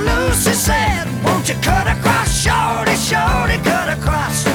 Lucy said, Won't you cut across, shorty, shorty, cut across?